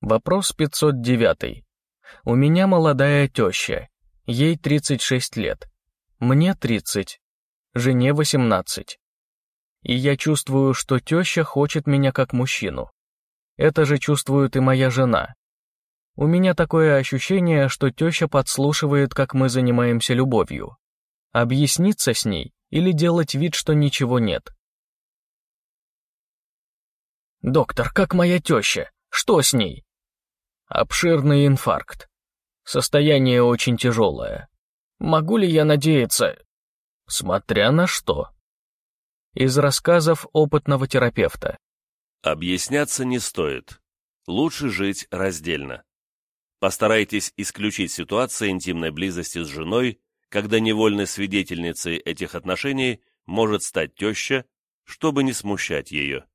Вопрос 509. У меня молодая теща. Ей 36 лет. Мне 30. Жене 18. И я чувствую, что теща хочет меня как мужчину. Это же чувствует и моя жена. У меня такое ощущение, что теща подслушивает, как мы занимаемся любовью. Объясниться с ней или делать вид, что ничего нет? «Доктор, как моя теща? Что с ней?» «Обширный инфаркт. Состояние очень тяжелое. Могу ли я надеяться?» «Смотря на что». Из рассказов опытного терапевта. Объясняться не стоит. Лучше жить раздельно. Постарайтесь исключить ситуации интимной близости с женой, когда невольной свидетельницей этих отношений может стать теща, чтобы не смущать ее.